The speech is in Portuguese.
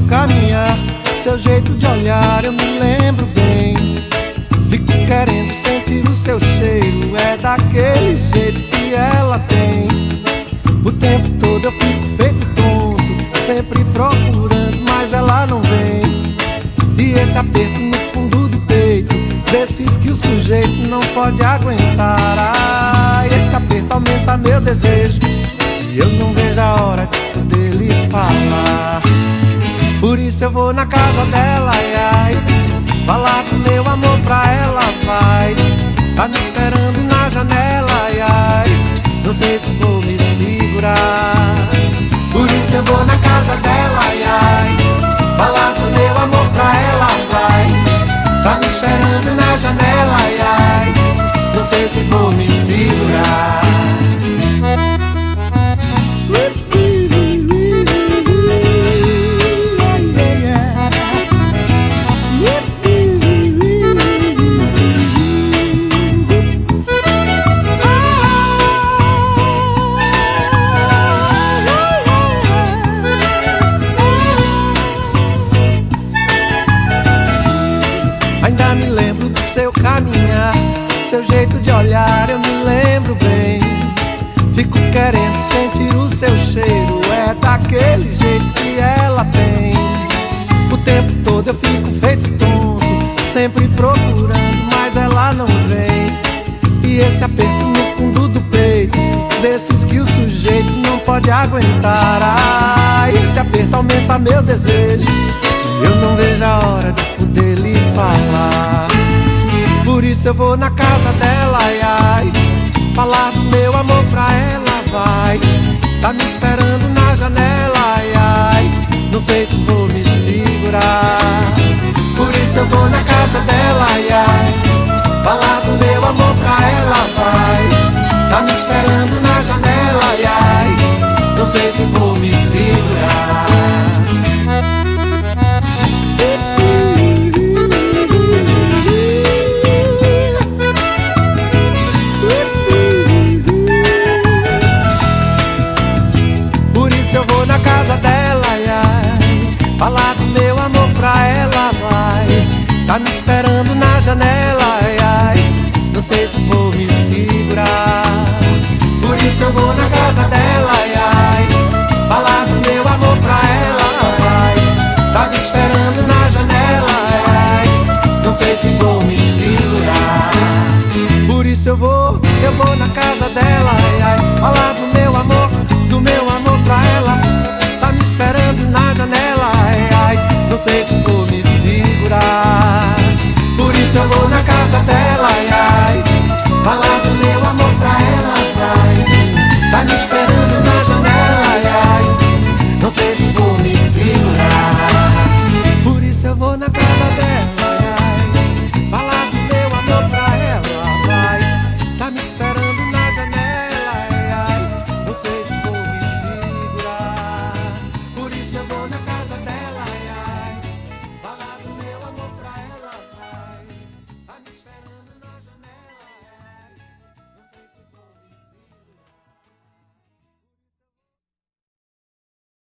caminhar, seu jeito de olhar eu me lembro bem. Fico querendo sentir o seu cheiro, é daquele jeito que ela tem. O tempo todo eu fico feito tonto, sempre procurando, mas ela não vem. E esse aperto no fundo do peito, desses que o sujeito não pode aguentar. Ah, esse aperto aumenta meu desejo, e eu não Por isso eu vou na casa dela, ai, ai. Falar do meu amor pra ela, vai. Tá me esperando na janela, ai, ai. Não sei se vou me segurar seu jeito de olhar eu me lembro bem. Fico querendo sentir o seu cheiro, é daquele jeito que ela tem. O tempo todo eu fico feito tonto, sempre procurando, mas ela não vem. E esse aperto no fundo do peito, desses que o sujeito não pode aguentar. Ah, esse aperto aumenta meu desejo, e eu não vejo a hora de poder isso eu vou na casa dela, ai, ai. Falar do meu amor pra ela, vai. Tá me esperando esperando na janela. Ai, não sei se vou me segurar. Por isso eu vou, eu vou na casa dela. Ai, ai, falar do meu amor, do meu amor pra ela. Tá me esperando na janela. Ai, ai, não sei se vou me segurar. Por isso eu vou na casa dela. Ai, ai, falar do meu amor pra ela. Ai, tá me esperando.